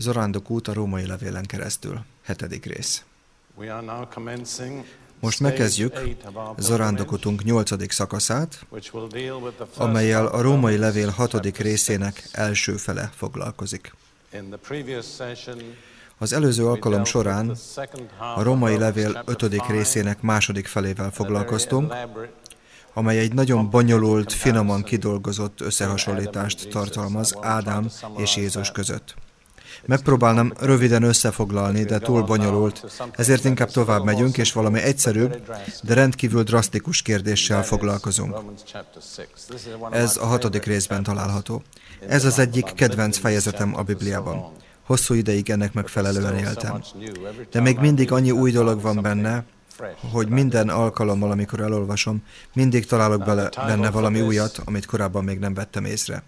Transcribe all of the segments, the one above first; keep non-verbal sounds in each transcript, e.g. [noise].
Zorándok út a római levélen keresztül. Hetedik rész. Most megkezdjük Zarándokotunk nyolcadik szakaszát, amelyel a római levél hatodik részének első fele foglalkozik. Az előző alkalom során a római levél ötödik részének második felével foglalkoztunk, amely egy nagyon bonyolult, finoman kidolgozott összehasonlítást tartalmaz Ádám és Jézus között. Megpróbálnám röviden összefoglalni, de túl bonyolult, ezért inkább tovább megyünk, és valami egyszerűbb, de rendkívül drasztikus kérdéssel foglalkozunk. Ez a hatodik részben található. Ez az egyik kedvenc fejezetem a Bibliában. Hosszú ideig ennek megfelelően éltem. De még mindig annyi új dolog van benne, hogy minden alkalommal, amikor elolvasom, mindig találok bele, benne valami újat, amit korábban még nem vettem észre.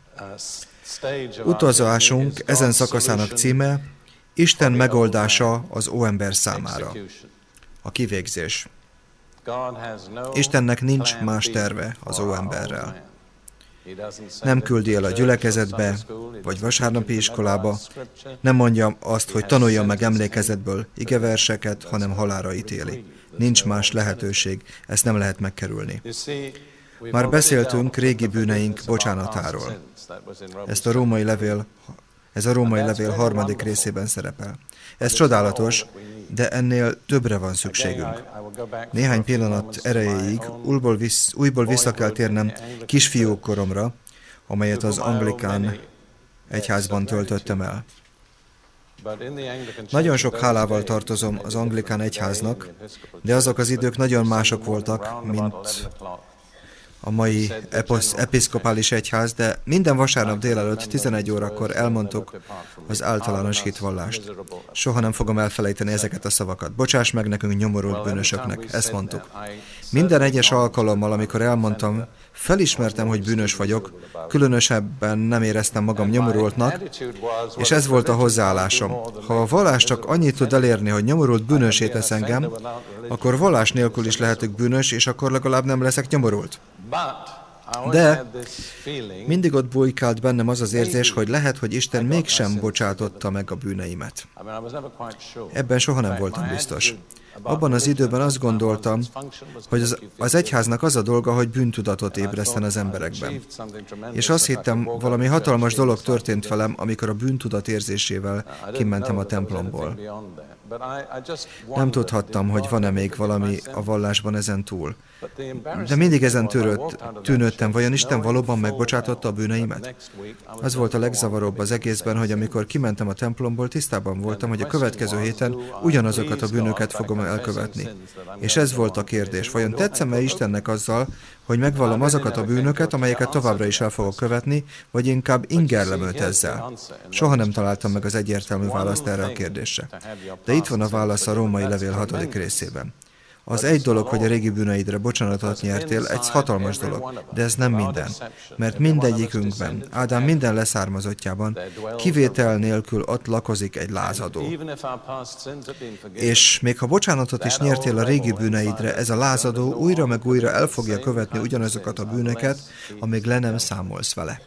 Utazásunk ezen szakaszának címe Isten megoldása az óember számára. A kivégzés. Istennek nincs más terve az óemberrel. Nem küldi el a gyülekezetbe, vagy vasárnapi iskolába, nem mondja azt, hogy tanuljon meg emlékezetből igeverseket, hanem halára ítéli. Nincs más lehetőség, ezt nem lehet megkerülni. Már beszéltünk régi bűneink bocsánatáról. Ezt a római levél, ez a római levél harmadik részében szerepel. Ez csodálatos, de ennél többre van szükségünk. Néhány pillanat erejéig újból, visz, újból vissza kell térnem kisfiúkoromra, amelyet az anglikán egyházban töltöttem el. Nagyon sok hálával tartozom az anglikán egyháznak, de azok az idők nagyon mások voltak, mint a mai eposz, episzkopális egyház, de minden vasárnap délelőtt 11 órakor elmondtuk az általános hitvallást. Soha nem fogom elfelejteni ezeket a szavakat. Bocsáss meg nekünk nyomorult bűnösöknek, ezt mondtuk. Minden egyes alkalommal, amikor elmondtam, felismertem, hogy bűnös vagyok, különösebben nem éreztem magam nyomorultnak, és ez volt a hozzáállásom. Ha a vallás csak annyit tud elérni, hogy nyomorult bűnösé tesz engem, akkor vallás nélkül is lehetök bűnös, és akkor legalább nem leszek nyomorult. De mindig ott bujkált bennem az az érzés, hogy lehet, hogy Isten mégsem bocsátotta meg a bűneimet. Ebben soha nem voltam biztos. Abban az időben azt gondoltam, hogy az, az egyháznak az a dolga, hogy bűntudatot ébreszten az emberekben. És azt hittem, valami hatalmas dolog történt velem, amikor a bűntudat érzésével kimentem a templomból. Nem tudhattam, hogy van-e még valami a vallásban ezen túl. De mindig ezen törött, tűnődtem, vajon Isten valóban megbocsátotta a bűneimet? Az volt a legzavaróbb az egészben, hogy amikor kimentem a templomból, tisztában voltam, hogy a következő héten ugyanazokat a bűnöket fogom elkövetni. És ez volt a kérdés, vajon tetszem-e Istennek azzal, hogy megvallom azokat a bűnöket, amelyeket továbbra is el fogok követni, vagy inkább ingerlem őt ezzel? Soha nem találtam meg az egyértelmű választ erre a kérdésre. De itt van a válasz a római levél hatodik részében. Az egy dolog, hogy a régi bűneidre bocsánatot nyertél, egy hatalmas dolog, de ez nem minden. Mert mindegyikünkben, Ádám minden leszármazottjában, kivétel nélkül ott lakozik egy lázadó. És még ha bocsánatot is nyertél a régi bűneidre, ez a lázadó újra meg újra el fogja követni ugyanazokat a bűneket, amíg le nem számolsz vele.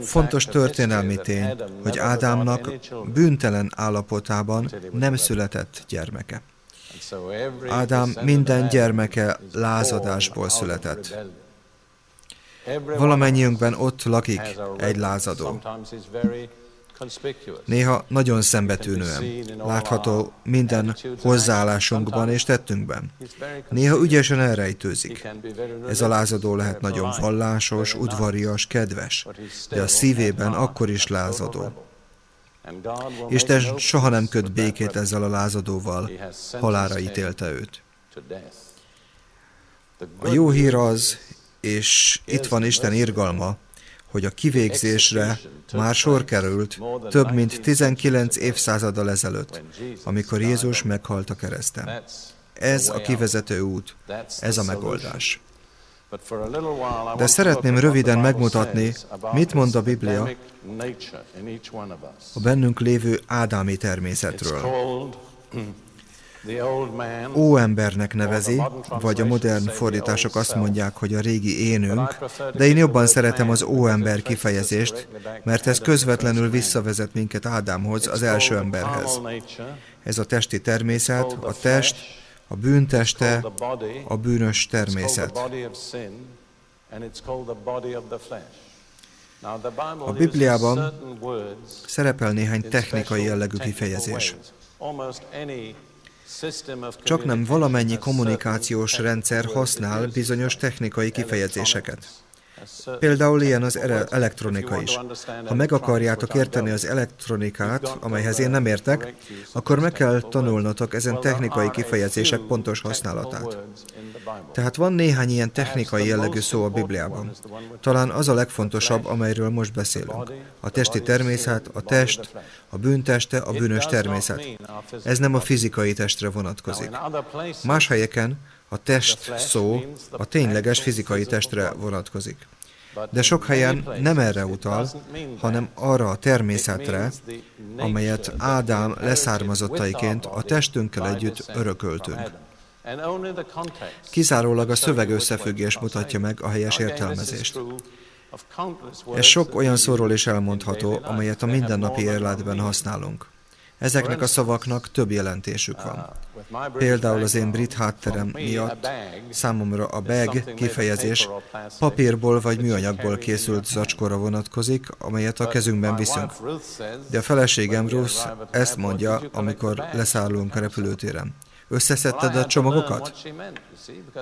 Fontos történelmi tény, hogy Ádámnak bűntelen állapotában nem született gyermeke. Ádám minden gyermeke lázadásból született. Valamennyiünkben ott lakik egy lázadó. Néha nagyon szembetűnően. Látható minden hozzáállásunkban és tettünkben. Néha ügyesen elrejtőzik. Ez a lázadó lehet nagyon vallásos, udvarias, kedves, de a szívében akkor is lázadó. Isten soha nem köt békét ezzel a lázadóval, halára ítélte őt. A jó hír az, és itt van Isten irgalma, hogy a kivégzésre már sor került több mint 19 évszázaddal ezelőtt, amikor Jézus meghalt a kereszten. Ez a kivezető út, ez a megoldás. De szeretném röviden megmutatni, mit mond a Biblia a bennünk lévő ádámi természetről. [clears throat] óembernek nevezi, vagy a modern fordítások azt mondják, hogy a régi énünk, de én jobban szeretem az óember kifejezést, mert ez közvetlenül visszavezet minket Ádámhoz, az első emberhez. Ez a testi természet, a test, a bűnteste, a bűnös természet. A Bibliában szerepel néhány technikai jellegű kifejezés. Csak nem valamennyi kommunikációs rendszer használ bizonyos technikai kifejezéseket. Például ilyen az elektronika is. Ha meg akarjátok érteni az elektronikát, amelyhez én nem értek, akkor meg kell tanulnotok ezen technikai kifejezések pontos használatát. Tehát van néhány ilyen technikai jellegű szó a Bibliában. Talán az a legfontosabb, amelyről most beszélünk. A testi természet, a test, a bűnteste, a bűnös természet. Ez nem a fizikai testre vonatkozik. Más helyeken a test szó a tényleges fizikai testre vonatkozik. De sok helyen nem erre utal, hanem arra a természetre, amelyet Ádám leszármazottaiként a testünkkel együtt örököltünk. Kizárólag a szöveg összefüggés mutatja meg a helyes értelmezést. Ez sok olyan szóról is elmondható, amelyet a mindennapi életben használunk. Ezeknek a szavaknak több jelentésük van. Például az én brit hátterem miatt számomra a bag kifejezés papírból vagy műanyagból készült zacskóra vonatkozik, amelyet a kezünkben viszünk. De a feleségem Ruth ezt mondja, amikor leszállunk a repülőtéren. Összeszedted a csomagokat?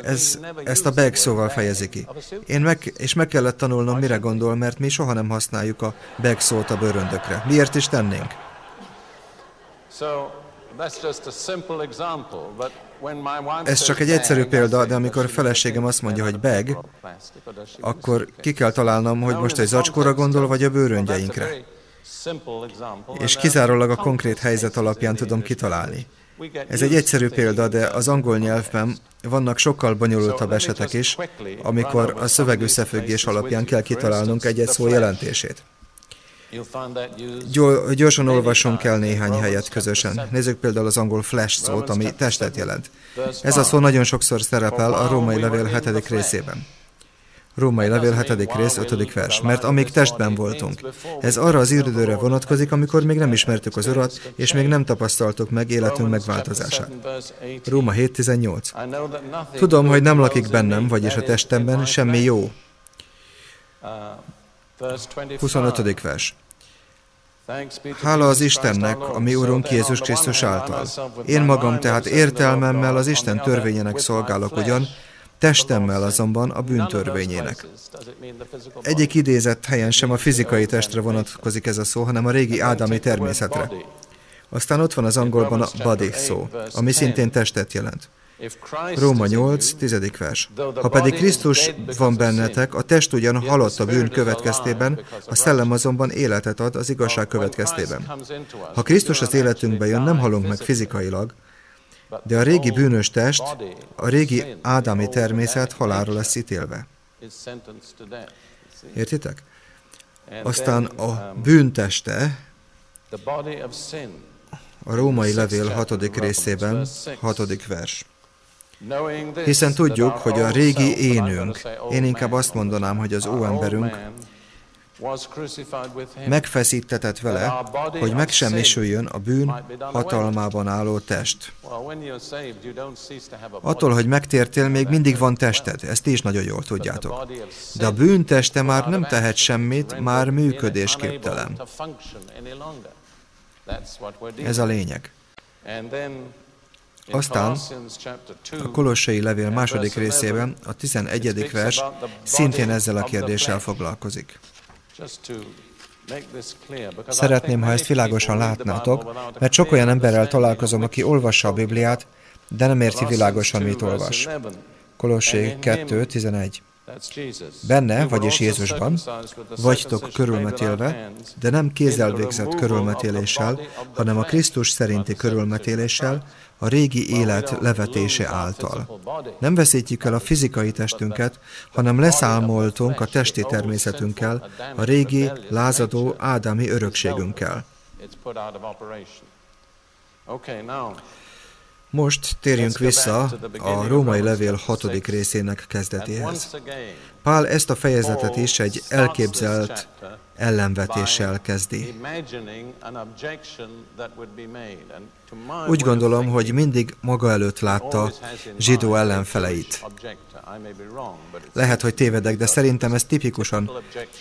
Ez, ezt a bag szóval fejezi ki. Én meg, és meg kellett tanulnom, mire gondol, mert mi soha nem használjuk a bag szót a bőröndökre. Miért is tennénk? Ez csak egy egyszerű példa, de amikor a feleségem azt mondja, hogy bag, akkor ki kell találnom, hogy most egy zacskóra gondol, vagy a bőröngyeinkre. És kizárólag a konkrét helyzet alapján tudom kitalálni. Ez egy egyszerű példa, de az angol nyelvben vannak sokkal bonyolultabb esetek is, amikor a szövegösszefüggés alapján kell kitalálnunk egy-egy szó jelentését. Gyorsan olvassunk el néhány helyet közösen. Nézzük például az angol flesh szót, ami testet jelent. Ez a szó nagyon sokszor szerepel a római levél hetedik részében. Római levél 7. rész 5. vers. Mert amíg testben voltunk. Ez arra az időre vonatkozik, amikor még nem ismertük az Urat, és még nem tapasztaltuk meg életünk megváltozását. Róma 7.18. Tudom, hogy nem lakik bennem, vagyis a testemben, semmi jó. 25. vers. Hála az Istennek, a mi Urunk Jézus Krisztus által. Én magam tehát értelmemmel az Isten törvényének szolgálok ugyan, Testemmel azonban a bűntörvényének. Egyik idézett helyen sem a fizikai testre vonatkozik ez a szó, hanem a régi ádámi természetre. Aztán ott van az angolban a body szó, ami szintén testet jelent. Róma 8, 10. vers. Ha pedig Krisztus van bennetek, a test ugyan halott a bűn következtében, a szellem azonban életet ad az igazság következtében. Ha Krisztus az életünkbe jön, nem halunk meg fizikailag, de a régi bűnös test, a régi ádámi természet halálra lesz ítélve. Értitek? Aztán a bűnteste, a római levél hatodik részében, hatodik vers. Hiszen tudjuk, hogy a régi énünk, én inkább azt mondanám, hogy az óemberünk megfeszítetett vele, hogy megsemmisüljön a bűn hatalmában álló test. Attól, hogy megtértél, még mindig van tested, ezt is nagyon jól tudjátok. De a bűn teste már nem tehet semmit, már működésképtelen. Ez a lényeg. Aztán a Kolossai levél második részében, a 11. vers szintén ezzel a kérdéssel foglalkozik. Szeretném, ha ezt világosan látnátok, mert sok olyan emberrel találkozom, aki olvassa a Bibliát, de nem érti világosan, mit olvas. Kolossé 2.11 Benne, vagyis Jézusban, vagytok körülmetélve, de nem kézzel végzett körülmetéléssel, hanem a Krisztus szerinti körülmetéléssel, a régi élet levetése által. Nem veszítjük el a fizikai testünket, hanem leszámoltunk a testi természetünkkel, a régi, lázadó, ádámi örökségünkkel. Most térjünk vissza a római levél hatodik részének kezdetéhez. Pál ezt a fejezetet is egy elképzelt ellenvetéssel kezdi. Úgy gondolom, hogy mindig maga előtt látta zsidó ellenfeleit. Lehet, hogy tévedek, de szerintem ez tipikusan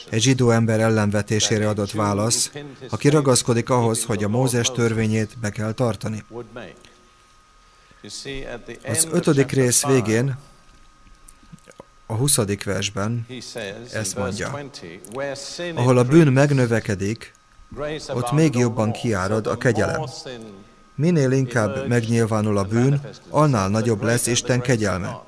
egy zsidó ember ellenvetésére adott válasz, aki ragaszkodik ahhoz, hogy a Mózes törvényét be kell tartani. Az ötödik rész végén, a 20. versben ezt mondja, ahol a bűn megnövekedik, ott még jobban kiárad a kegyelem. Minél inkább megnyilvánul a bűn, annál nagyobb lesz Isten kegyelme.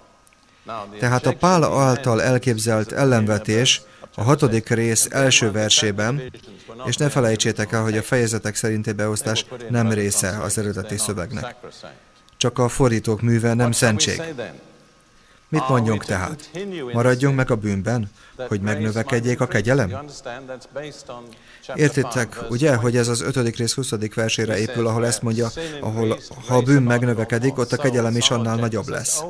Tehát a Pál által elképzelt ellenvetés a hatodik rész első versében, és ne felejtsétek el, hogy a fejezetek szerinti beosztás nem része az eredeti szövegnek. Csak a fordítók műve nem szentség. Mit mondjunk tehát? Maradjunk meg a bűnben, hogy megnövekedjék a kegyelem? Értitek, ugye, hogy ez az 5. rész 20. versére épül, ahol ezt mondja, ahol ha a bűn megnövekedik, ott a kegyelem is annál nagyobb lesz.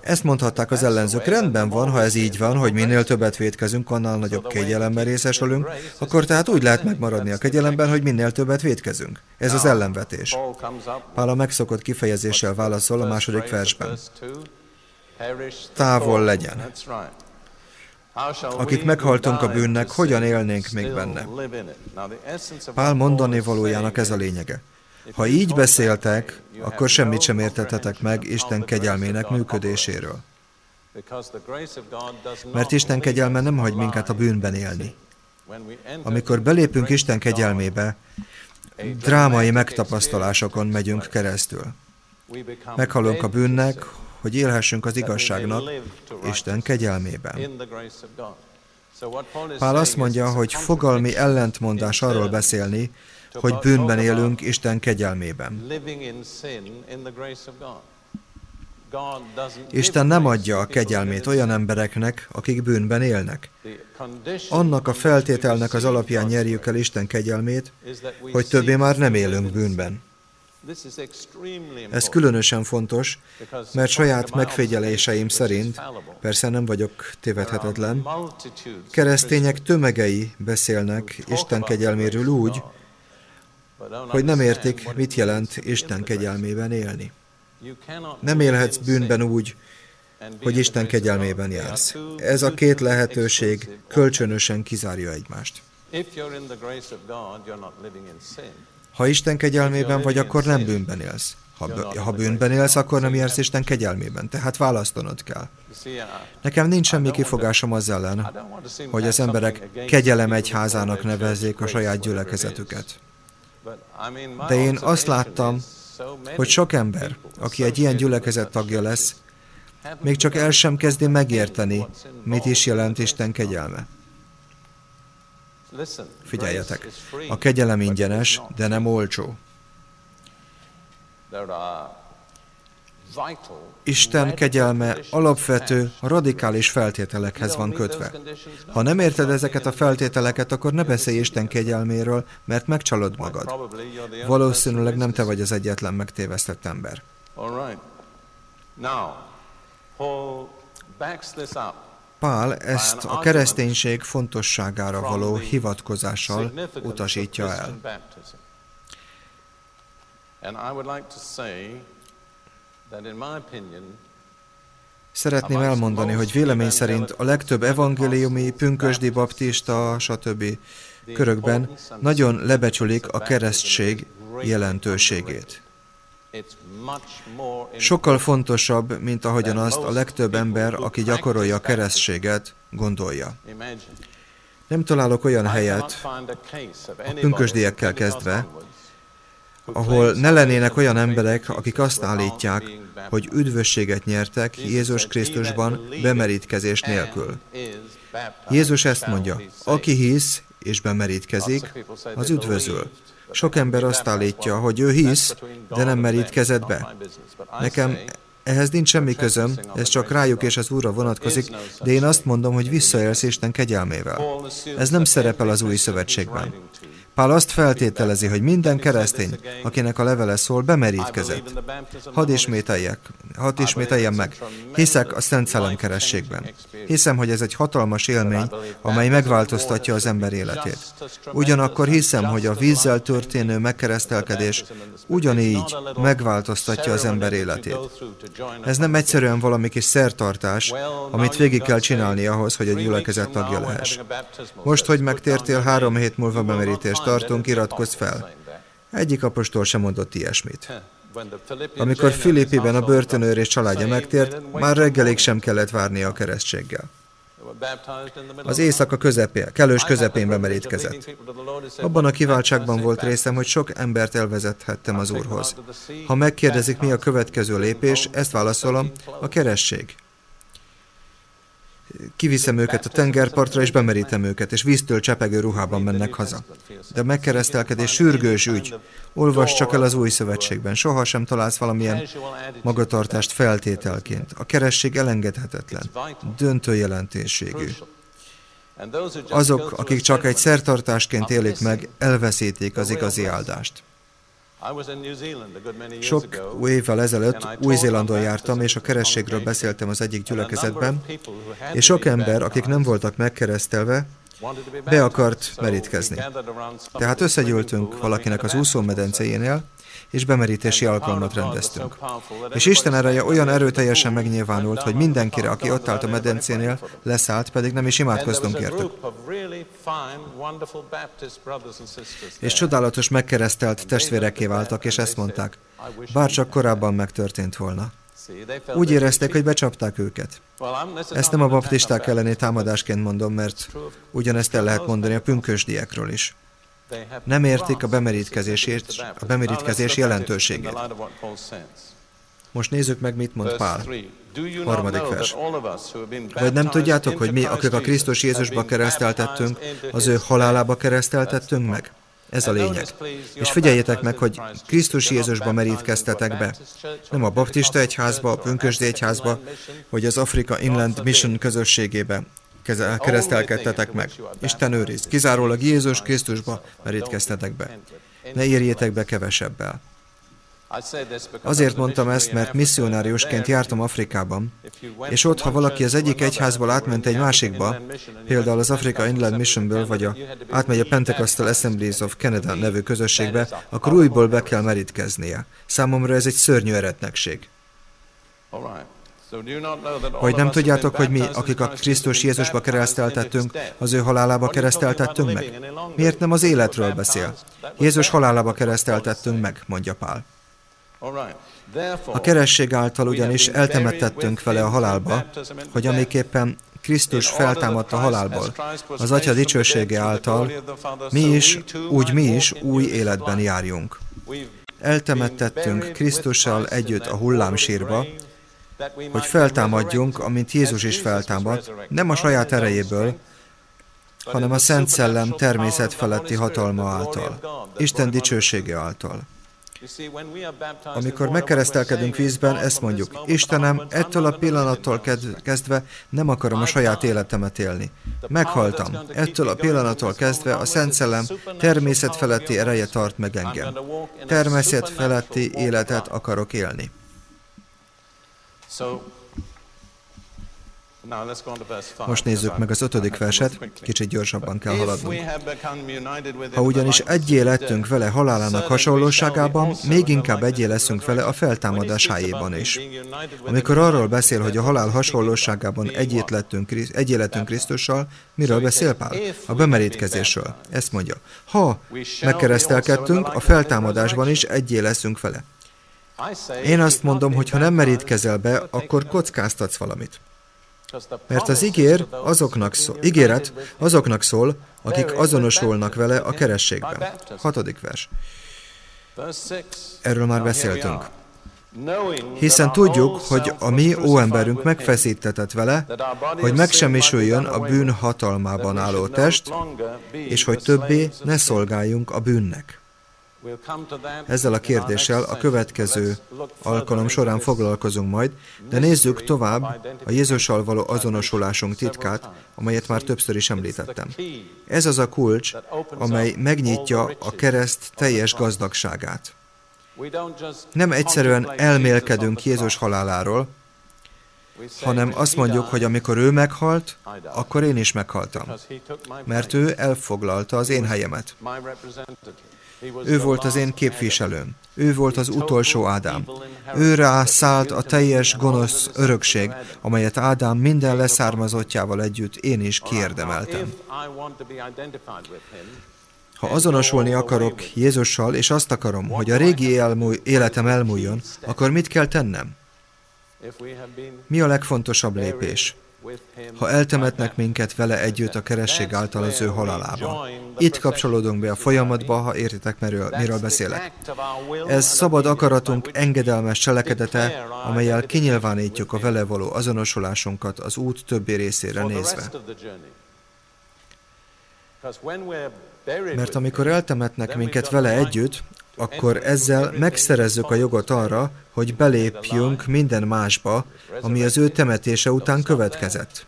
Ezt mondhatták az ellenzők. Rendben van, ha ez így van, hogy minél többet védkezünk, annál nagyobb kegyelemben részesülünk, akkor tehát úgy lehet megmaradni a kegyelemben, hogy minél többet védkezünk. Ez az ellenvetés. Pál a megszokott kifejezéssel válaszol a második versben. Távol legyen. Akik meghaltunk a bűnnek, hogyan élnénk még benne? Pál mondani valójának ez a lényege. Ha így beszéltek, akkor semmit sem értethetek meg Isten kegyelmének működéséről. Mert Isten kegyelme nem hagy minket a bűnben élni. Amikor belépünk Isten kegyelmébe, drámai megtapasztalásokon megyünk keresztül. Meghalunk a bűnnek, hogy élhessünk az igazságnak Isten kegyelmében. Pál azt mondja, hogy fogalmi ellentmondás arról beszélni, hogy bűnben élünk Isten kegyelmében. Isten nem adja a kegyelmét olyan embereknek, akik bűnben élnek. Annak a feltételnek az alapján nyerjük el Isten kegyelmét, hogy többé már nem élünk bűnben. Ez különösen fontos, mert saját megfigyeléseim szerint, persze nem vagyok tévedhetetlen, keresztények tömegei beszélnek Isten kegyelméről úgy, hogy nem értik, mit jelent Isten kegyelmében élni. Nem élhetsz bűnben úgy, hogy Isten kegyelmében jársz. Ez a két lehetőség kölcsönösen kizárja egymást. Ha Isten kegyelmében vagy, akkor nem bűnben élsz. Ha, ha bűnben élsz, akkor nem jársz Isten kegyelmében, tehát választanod kell. Nekem nincs semmi kifogásom az ellen, hogy az emberek kegyelem egyházának nevezzék a saját gyülekezetüket. De én azt láttam, hogy sok ember, aki egy ilyen gyülekezet tagja lesz, még csak el sem kezdi megérteni, mit is jelent Isten kegyelme. Figyeljetek, a kegyelem ingyenes, de nem olcsó. Isten kegyelme alapvető, radikális feltételekhez van kötve. Ha nem érted ezeket a feltételeket, akkor ne beszélj Isten kegyelméről, mert megcsalod magad. Valószínűleg nem te vagy az egyetlen megtévesztett ember. Pál ezt a kereszténység fontosságára való hivatkozással utasítja el. Szeretném elmondani, hogy vélemény szerint a legtöbb evangéliumi, pünkösdi, baptista, stb. körökben nagyon lebecsülik a keresztség jelentőségét. Sokkal fontosabb, mint ahogyan azt a legtöbb ember, aki gyakorolja a keresztséget, gondolja. Nem találok olyan helyet, a pünkösdiekkel kezdve, ahol ne lennének olyan emberek, akik azt állítják, hogy üdvösséget nyertek Jézus Krisztusban bemerítkezés nélkül. Jézus ezt mondja, aki hisz és bemerítkezik, az üdvözül. Sok ember azt állítja, hogy ő hisz, de nem merítkezett be. Nekem ehhez nincs semmi közöm, ez csak rájuk és az Úrra vonatkozik, de én azt mondom, hogy visszaélsz Isten kegyelmével. Ez nem szerepel az új szövetségben. Pál azt feltételezi, hogy minden keresztény, akinek a levele szól, bemerítkezett. Hadd ismételjek, hadd ismételjem meg. Hiszek a Szent Szellem kerességben. Hiszem, hogy ez egy hatalmas élmény, amely megváltoztatja az ember életét. Ugyanakkor hiszem, hogy a vízzel történő megkeresztelkedés ugyanígy megváltoztatja az ember életét. Ez nem egyszerűen valami kis szertartás, amit végig kell csinálni ahhoz, hogy a gyülekezet tagja lehess. Most, hogy megtértél, három hét múlva bemerítést tartunk, iratkozz fel. Egyik apostol sem mondott ilyesmit. Amikor Filippiben a börtönőr és családja megtért, már reggelig sem kellett várnia a keresztséggel. Az éjszaka közepén, kellős közepén bemerítkezett. Abban a kiváltságban volt részem, hogy sok embert elvezethettem az Úrhoz. Ha megkérdezik, mi a következő lépés, ezt válaszolom, a keresség kiviszem őket a tengerpartra, és bemerítem őket, és víztől csepegő ruhában mennek haza. De a megkeresztelkedés sürgős ügy. Olvas csak el az új szövetségben. Soha sem találsz valamilyen magatartást feltételként. A keresség elengedhetetlen, döntő jelentőségű. Azok, akik csak egy szertartásként élik meg, elveszítik az igazi áldást. Sok évvel ezelőtt Új-Zélandon jártam, és a kerességről beszéltem az egyik gyülekezetben, és sok ember, akik nem voltak megkeresztelve, be akart merítkezni. Tehát összegyűltünk valakinek az úszómedencéjénél, és bemerítési alkalmat rendeztünk. És Isten ereje olyan erőteljesen megnyilvánult, hogy mindenkire, aki ott állt a medencénél, leszállt, pedig nem is imádkoztunk értük. És csodálatos megkeresztelt testvéreké váltak, és ezt mondták, bár csak korábban megtörtént volna. Úgy érezték, hogy becsapták őket. Ezt nem a baptisták elleni támadásként mondom, mert ugyanezt el lehet mondani a pünkösdiekről is nem értik a bemerítkezését, a bemerítkezés jelentőségét. Most nézzük meg, mit mond Pál. Harmadik vers. Vagy nem tudjátok, hogy mi, akik a Krisztus Jézusba kereszteltettünk, az ő halálába kereszteltettünk meg? Ez a lényeg. És figyeljétek meg, hogy Krisztus Jézusba merítkeztetek be. Nem a baptista egyházba, a pünkösdi egyházba, vagy az Afrika Inland Mission közösségébe, keresztelkedtetek meg. Isten őriz, kizárólag Jézus Krisztusba merítkeztetek be. Ne érjétek be kevesebbel. Azért mondtam ezt, mert misszionáriusként jártam Afrikában, és ott, ha valaki az egyik egyházból átment egy másikba, például az Africa Inland Missionből, vagy a, átmegy a Pentecostal Assemblies of Canada nevű közösségbe, akkor újból be kell merítkeznie. Számomra ez egy szörnyű eretnekség. Hogy nem tudjátok, hogy mi, akik a Krisztus Jézusba kereszteltettünk, az ő halálába kereszteltettünk meg? Miért nem az életről beszél? Jézus halálába kereszteltettünk meg, mondja Pál. A keresség által ugyanis eltemettettünk vele a halálba, hogy amiképpen Krisztus feltámadt a halálból, az Atya dicsősége által, mi is, úgy mi is új életben járjunk. Eltemettettünk Krisztussal együtt a hullámsírba, hogy feltámadjunk, amint Jézus is feltámad, nem a saját erejéből, hanem a Szent Szellem természet feletti hatalma által, Isten dicsősége által. Amikor megkeresztelkedünk vízben, ezt mondjuk, Istenem, ettől a pillanattól kezdve nem akarom a saját életemet élni. Meghaltam. Ettől a pillanattól kezdve a Szent Szellem természet feletti ereje tart meg engem. Természet feletti életet akarok élni. Most nézzük meg az ötödik verset, kicsit gyorsabban kell haladnunk. Ha ugyanis egyé lettünk vele halálának hasonlóságában, még inkább egyé leszünk vele a feltámadásájában is. Amikor arról beszél, hogy a halál hasonlóságában egyét lettünk, egyé lettünk Krisztussal, miről beszél Pál? A bemerítkezésről. Ezt mondja. Ha megkeresztelkedtünk, a feltámadásban is egyé leszünk vele. Én azt mondom, hogy ha nem merítkezel be, akkor kockáztatsz valamit. Mert az ígér azoknak szól, ígéret azoknak szól, akik azonosulnak vele a kerességben. Hatodik vers. Erről már beszéltünk. Hiszen tudjuk, hogy a mi óemberünk megfeszítetett vele, hogy megsemmisüljön a bűn hatalmában álló test, és hogy többé ne szolgáljunk a bűnnek. Ezzel a kérdéssel a következő alkalom során foglalkozunk majd, de nézzük tovább a Jézussal való azonosulásunk titkát, amelyet már többször is említettem. Ez az a kulcs, amely megnyitja a kereszt teljes gazdagságát. Nem egyszerűen elmélkedünk Jézus haláláról, hanem azt mondjuk, hogy amikor ő meghalt, akkor én is meghaltam, mert ő elfoglalta az én helyemet. Ő volt az én képviselőm. Ő volt az utolsó Ádám. Ő rá szállt a teljes gonosz örökség, amelyet Ádám minden leszármazottjával együtt én is kiérdemeltem. Ha azonosulni akarok Jézussal, és azt akarom, hogy a régi életem elmúljon, akkor mit kell tennem? Mi a legfontosabb lépés? Ha eltemetnek minket vele együtt a keresség által az ő halálába. Itt kapcsolódunk be a folyamatba, ha értitek, miről, miről beszélek. Ez szabad akaratunk engedelmes cselekedete, amelyel kinyilvánítjuk a vele való azonosulásunkat az út többi részére nézve. Mert amikor eltemetnek minket vele együtt, akkor ezzel megszerezzük a jogot arra, hogy belépjünk minden másba, ami az ő temetése után következett.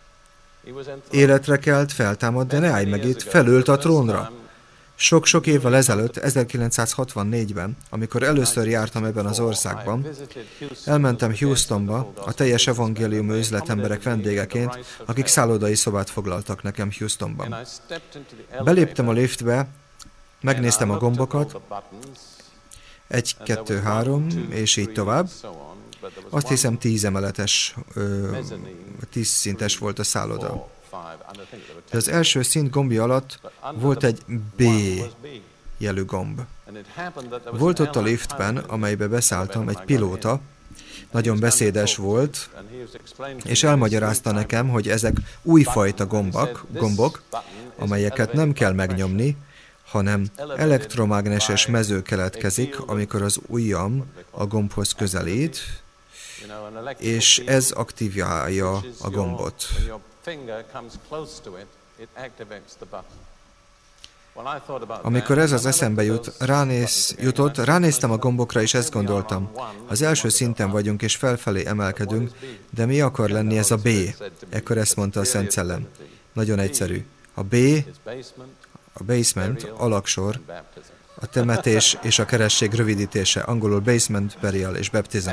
Életre kelt, feltámad, de ne állj meg itt, felült a trónra. Sok-sok évvel ezelőtt, 1964-ben, amikor először jártam ebben az országban, elmentem Houstonba a teljes evangélium üzletemberek vendégeként, akik szállodai szobát foglaltak nekem Houstonban. Beléptem a liftbe, megnéztem a gombokat, egy, kettő, három, és így tovább. Azt hiszem tíz emeletes, tíz szintes volt a szálloda. De az első szint gombja alatt volt egy B jelű gomb. Volt ott a liftben, amelybe beszálltam, egy pilóta, nagyon beszédes volt, és elmagyarázta nekem, hogy ezek újfajta gombak, gombok, amelyeket nem kell megnyomni, hanem elektromágneses mező keletkezik, amikor az ujjam a gombhoz közelít, és ez aktiválja a gombot. Amikor ez az eszembe jut, ránéz, jutott, ránéztem a gombokra, és ezt gondoltam. Az első szinten vagyunk, és felfelé emelkedünk, de mi akar lenni ez a B? Ekkor ezt mondta a Szent Szellem. Nagyon egyszerű. A B a basement, alaksor, a temetés és a keresség rövidítése, angolul basement, burial és baptism.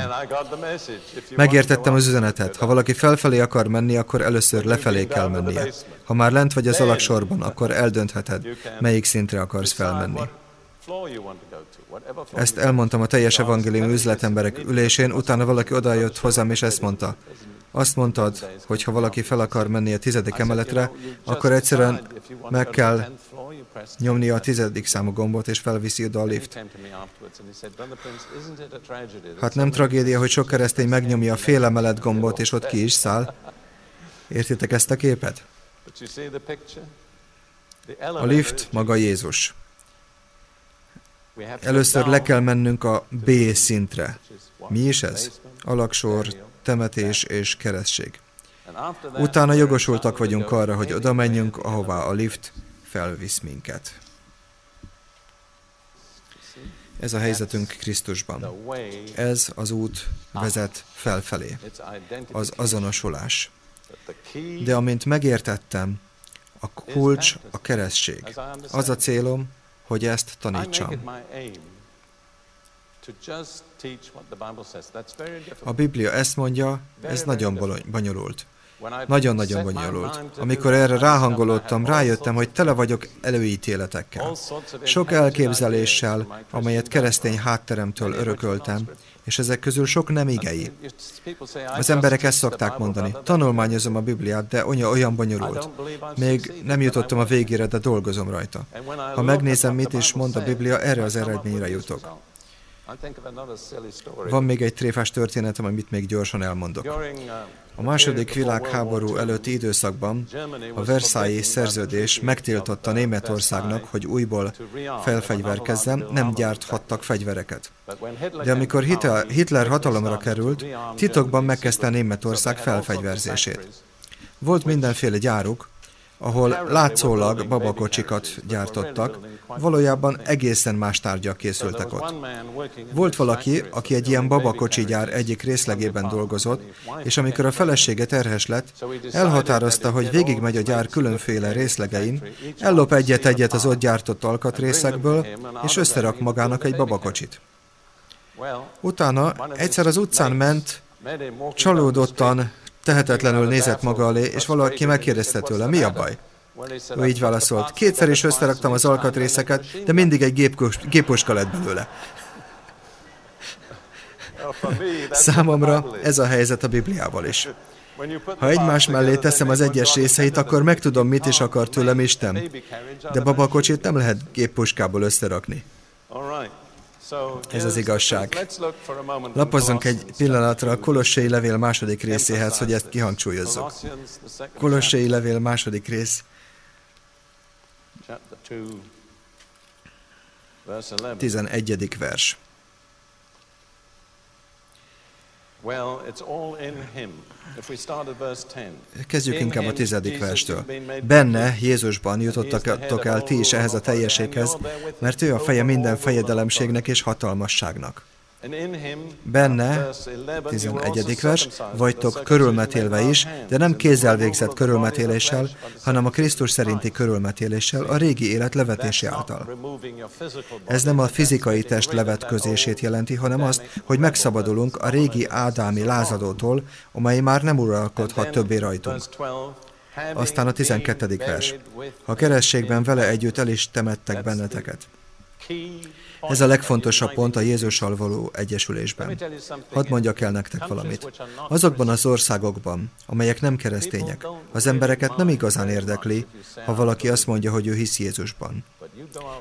Megértettem az üzenetet. Ha valaki felfelé akar menni, akkor először lefelé kell mennie. Ha már lent vagy az alaksorban, akkor eldöntheted, melyik szintre akarsz felmenni. Ezt elmondtam a teljes evangélium üzletemberek ülésén, utána valaki odajött hozzám, és ezt mondta. Azt mondtad, hogy ha valaki fel akar menni a tizedik emeletre, akkor egyszerűen meg kell nyomni a tizedik számú gombot, és felviszi oda a lift. Hát nem tragédia, hogy sok keresztény megnyomja a fél emelet gombot, és ott ki is száll. Értitek ezt a képet? A lift maga Jézus. Először le kell mennünk a B szintre. Mi is ez? Alaksor, temetés és keresztség. Utána jogosultak vagyunk arra, hogy oda menjünk, ahová a lift felvisz minket. Ez a helyzetünk Krisztusban. Ez az út vezet felfelé. Az azonosulás. De amint megértettem, a kulcs a keresztség. Az a célom, hogy ezt tanítsam. A Biblia ezt mondja, ez nagyon bonyolult. Nagyon-nagyon bonyolult. Amikor erre ráhangolódtam, rájöttem, hogy tele vagyok előítéletekkel. Sok elképzeléssel, amelyet keresztény hátteremtől örököltem, és ezek közül sok nem igei. Az emberek ezt szokták mondani. Tanulmányozom a Bibliát, de olyan, olyan bonyolult. Még nem jutottam a végére, de dolgozom rajta. Ha megnézem, mit is mond a Biblia, erre az eredményre jutok. Van még egy tréfás történetem, amit még gyorsan elmondok. A második világháború előtti időszakban a Versailles szerződés megtiltotta Németországnak, hogy újból felfegyverkezzen, nem gyárthattak fegyvereket. De amikor Hitler hatalomra került, titokban megkezdte Németország felfegyverzését. Volt mindenféle gyáruk, ahol látszólag babakocsikat gyártottak, valójában egészen más tárgyak készültek ott. Volt valaki, aki egy ilyen babakocsi gyár egyik részlegében dolgozott, és amikor a felesége terhes lett, elhatározta, hogy végigmegy a gyár különféle részlegein, ellop egyet-egyet az ott gyártott alkatrészekből, és összerak magának egy babakocsit. Utána egyszer az utcán ment, csalódottan, tehetetlenül nézett maga alé, és valaki megkérdezte tőle, mi a baj? Ő így válaszolt, kétszer is összeraktam az alkatrészeket, de mindig egy gépkos, gépuska lett belőle. Számomra ez a helyzet a Bibliával is. Ha egymás mellé teszem az egyes részeit, akkor megtudom, mit is akar tőlem Isten. De babakocsit nem lehet géppuskából összerakni. Ez az igazság. Lapozzunk egy pillanatra a Kolossai levél második részéhez, hogy ezt kihangsúlyozzuk. Kolossai levél második rész. 11. vers. Kezdjük inkább a tizedik verstől. Benne, Jézusban jutottak el ti is ehhez a teljességhez, mert ő a feje minden fejedelemségnek és hatalmasságnak. Benne, 11. vers, vagytok körülmetélve is, de nem kézzel végzett körülmetéléssel, hanem a Krisztus szerinti körülmetéléssel, a régi élet levetése által. Ez nem a fizikai test levetközését jelenti, hanem azt, hogy megszabadulunk a régi ádámi lázadótól, amely már nem uralkodhat többé rajtunk. Aztán a 12. vers. A kerességben vele együtt el is temettek benneteket. Ez a legfontosabb pont a Jézussal való egyesülésben. Hadd mondjak el nektek valamit. Azokban az országokban, amelyek nem keresztények, az embereket nem igazán érdekli, ha valaki azt mondja, hogy ő hisz Jézusban.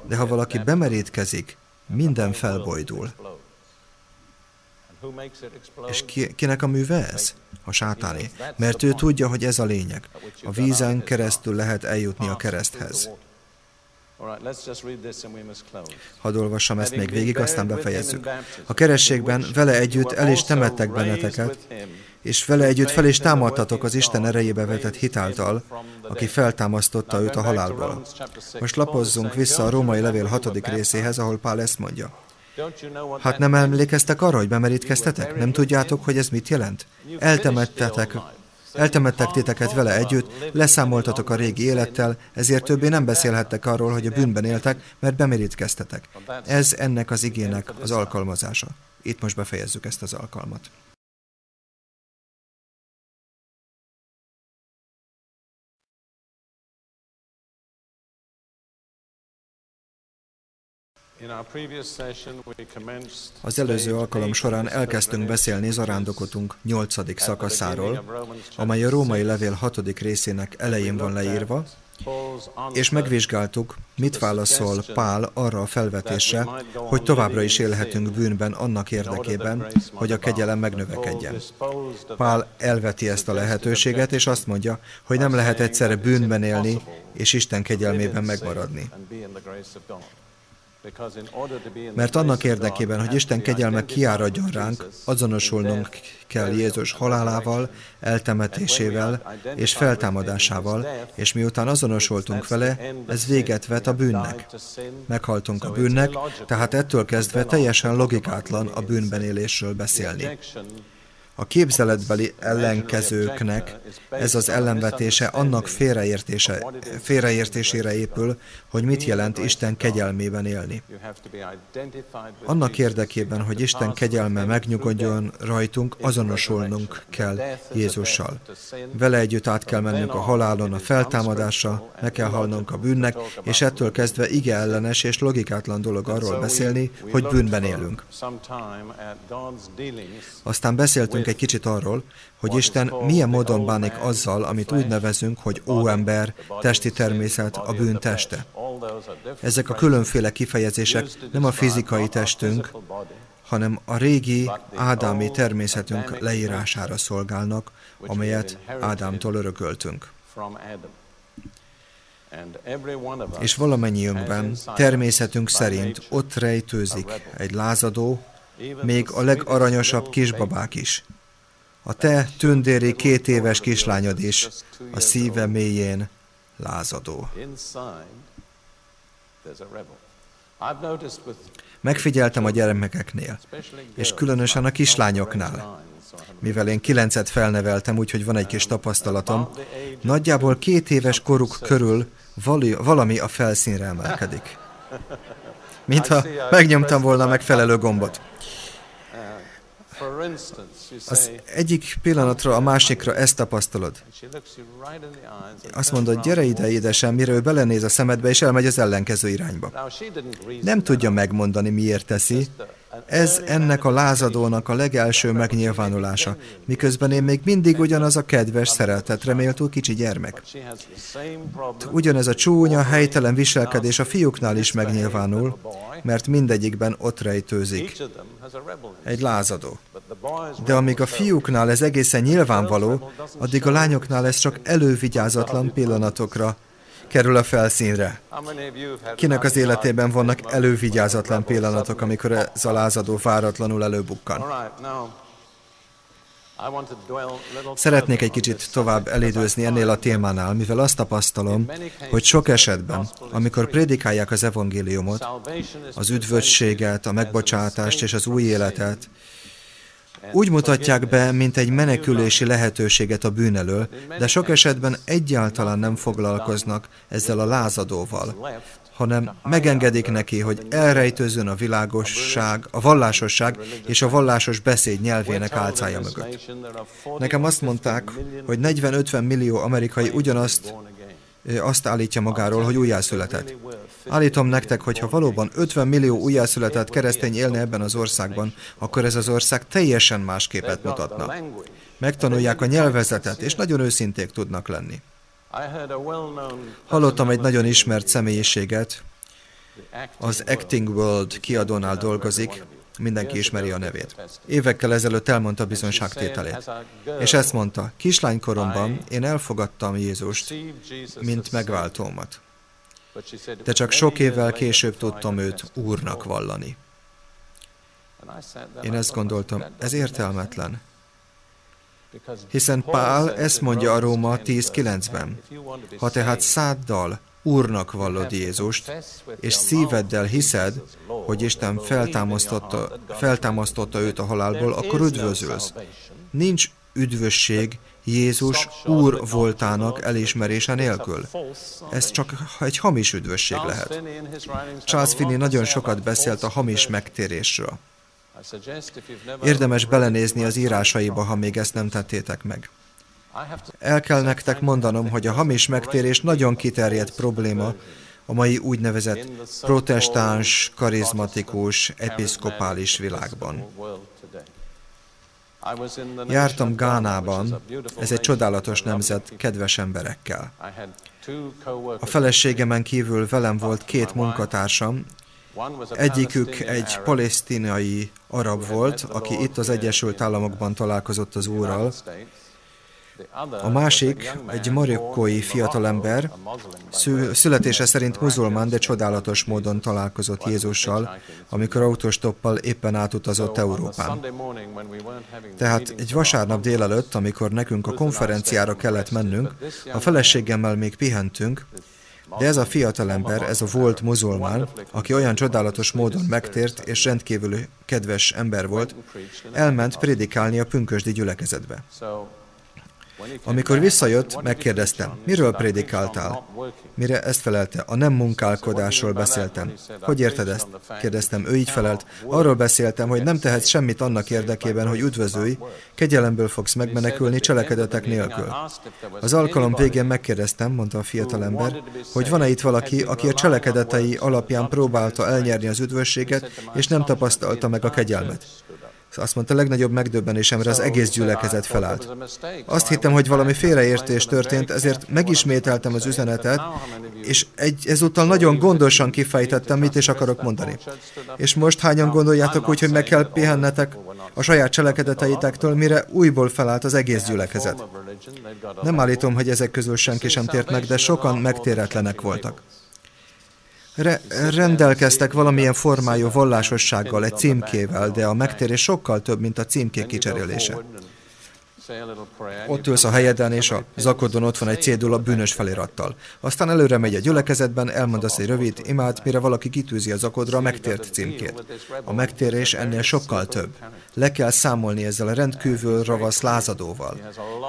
De ha valaki bemerítkezik, minden felbojdul. És ki, kinek a műve ez? A sátáné. Mert ő tudja, hogy ez a lényeg. A vízen keresztül lehet eljutni a kereszthez. Hadd olvassam ezt még végig, aztán befejezzük. A kerességben vele együtt el is temettek benneteket, és vele együtt fel is támadtatok az Isten erejébe vetett hitáltal, aki feltámasztotta őt a halálból. Most lapozzunk vissza a római levél hatodik részéhez, ahol Pál ezt mondja. Hát nem emlékeztek arra, hogy bemerítkeztetek? Nem tudjátok, hogy ez mit jelent? Eltemettetek Eltemettek titeket vele együtt, leszámoltatok a régi élettel, ezért többé nem beszélhettek arról, hogy a bűnben éltek, mert bemerítkeztetek. Ez ennek az igének az alkalmazása. Itt most befejezzük ezt az alkalmat. Az előző alkalom során elkezdtünk beszélni zarándokotunk nyolcadik szakaszáról, amely a római levél hatodik részének elején van leírva, és megvizsgáltuk, mit válaszol Pál arra a felvetésre, hogy továbbra is élhetünk bűnben annak érdekében, hogy a kegyelem megnövekedjen. Pál elveti ezt a lehetőséget, és azt mondja, hogy nem lehet egyszerre bűnben élni és Isten kegyelmében megmaradni. Mert annak érdekében, hogy Isten kegyelme kiáradjon ránk, azonosulnunk kell Jézus halálával, eltemetésével és feltámadásával, és miután azonosultunk vele, ez véget vet a bűnnek. Meghaltunk a bűnnek, tehát ettől kezdve teljesen logikátlan a bűnben élésről beszélni. A képzeletbeli ellenkezőknek ez az ellenvetése annak félreértése, félreértésére épül, hogy mit jelent Isten kegyelmében élni. Annak érdekében, hogy Isten kegyelme megnyugodjon rajtunk, azonosulnunk kell Jézussal. Vele együtt át kell mennünk a halálon, a feltámadásra, meg kell halnunk a bűnnek, és ettől kezdve ige ellenes és logikátlan dolog arról beszélni, hogy bűnben élünk. Aztán beszéltünk egy kicsit arról, hogy Isten milyen módon bánik azzal, amit úgy nevezünk, hogy óember, testi természet, a bűn teste. Ezek a különféle kifejezések nem a fizikai testünk, hanem a régi ádámi természetünk leírására szolgálnak, amelyet Ádámtól örököltünk. És valamennyiünkben természetünk szerint ott rejtőzik egy lázadó, még a legaranyosabb kisbabák is, a te tündéri két éves kislányod is a szíve mélyén lázadó. Megfigyeltem a gyermekeknél, és különösen a kislányoknál. Mivel én kilencet felneveltem, úgyhogy van egy kis tapasztalatom, nagyjából két éves koruk körül valami a felszínre emelkedik. Mintha megnyomtam volna a megfelelő gombot. You Az egyik pillanatra a másikra ezt tapasztalod. Azt mondod, gyere ide, édesem, mire ő belenéz a szemedbe, és elmegy az ellenkező irányba. Nem tudja megmondani, miért teszi. Ez ennek a lázadónak a legelső megnyilvánulása, miközben én még mindig ugyanaz a kedves, szeretet reméltó kicsi gyermek. Ugyanez a csúnya, helytelen viselkedés a fiúknál is megnyilvánul, mert mindegyikben ott rejtőzik. Egy lázadó. De amíg a fiúknál ez egészen nyilvánvaló, addig a lányoknál ez csak elővigyázatlan pillanatokra kerül a felszínre. Kinek az életében vannak elővigyázatlan pillanatok, amikor ez a lázadó váratlanul előbukkan? Szeretnék egy kicsit tovább elidőzni ennél a témánál, mivel azt tapasztalom, hogy sok esetben, amikor prédikálják az evangéliumot, az üdvösséget, a megbocsátást és az új életet, úgy mutatják be, mint egy menekülési lehetőséget a bűn elől, de sok esetben egyáltalán nem foglalkoznak ezzel a lázadóval, hanem megengedik neki, hogy elrejtőzön a világosság, a vallásosság és a vallásos beszéd nyelvének álcája mögött. Nekem azt mondták, hogy 40-50 millió amerikai ugyanazt azt állítja magáról, hogy újjászületett. Állítom nektek, hogy ha valóban 50 millió újjászületett keresztény élne ebben az országban, akkor ez az ország teljesen más képet mutatna. Megtanulják a nyelvezetet, és nagyon őszinték tudnak lenni. Hallottam egy nagyon ismert személyiséget, az Acting World kiadónál dolgozik, mindenki ismeri a nevét. Évekkel ezelőtt elmondta bizonságtételét. És ezt mondta, kislánykoromban én elfogadtam Jézust, mint megváltómat. De csak sok évvel később tudtam őt úrnak vallani. Én ezt gondoltam, ez értelmetlen. Hiszen Pál ezt mondja a Róma 10.9-ben. Ha tehát száddal úrnak vallod Jézust, és szíveddel hiszed, hogy Isten feltámasztotta, feltámasztotta őt a halálból, akkor üdvözölsz. Nincs üdvösség Jézus úr voltának elismerése nélkül. Ez csak egy hamis üdvösség lehet. Charles Finney nagyon sokat beszélt a hamis megtérésről. Érdemes belenézni az írásaiba, ha még ezt nem tettétek meg. El kell nektek mondanom, hogy a hamis megtérés nagyon kiterjedt probléma a mai úgynevezett protestáns, karizmatikus, episzkopális világban. Jártam Gánában, ez egy csodálatos nemzet, kedves emberekkel. A feleségemen kívül velem volt két munkatársam, Egyikük egy palesztinai arab volt, aki itt az Egyesült Államokban találkozott az Úrral. A másik egy marokkói fiatalember, szü- születése szerint muzulmán, de csodálatos módon találkozott Jézussal, amikor autostoppal éppen átutazott Európán. Tehát egy vasárnap délelőtt, amikor nekünk a konferenciára kellett mennünk, a feleségemmel még pihentünk, de ez a fiatalember, ez a volt muzulmán, aki olyan csodálatos módon megtért és rendkívül kedves ember volt, elment prédikálni a pünkösdi gyülekezetbe. Amikor visszajött, megkérdeztem, miről prédikáltál? Mire ezt felelte, a nem munkálkodásról beszéltem. Hogy érted ezt? Kérdeztem, ő így felelt. Arról beszéltem, hogy nem tehetsz semmit annak érdekében, hogy üdvözölj, kegyelemből fogsz megmenekülni cselekedetek nélkül. Az alkalom végén megkérdeztem, mondta a fiatalember, hogy van-e itt valaki, aki a cselekedetei alapján próbálta elnyerni az üdvösséget, és nem tapasztalta meg a kegyelmet. Azt mondta, legnagyobb megdöbbenésemre az egész gyülekezet felállt. Azt hittem, hogy valami félreértés történt, ezért megismételtem az üzenetet, és egy, ezúttal nagyon gondosan kifejtettem, mit is akarok mondani. És most hányan gondoljátok úgy, hogy meg kell pihennetek a saját cselekedeteitektől, mire újból felállt az egész gyülekezet. Nem állítom, hogy ezek közül senki sem tért meg, de sokan megtéretlenek voltak. Re- rendelkeztek valamilyen formájú vallásossággal, egy címkével, de a megtérés sokkal több, mint a címkék kicserélése. Ott ülsz a helyeden, és a zakodon ott van egy cédula bűnös felirattal. Aztán előre megy a gyülekezetben, elmondasz egy rövid imát, mire valaki kitűzi a zakodra a megtért címkét. A megtérés ennél sokkal több. Le kell számolni ezzel a rendkívül ravasz lázadóval.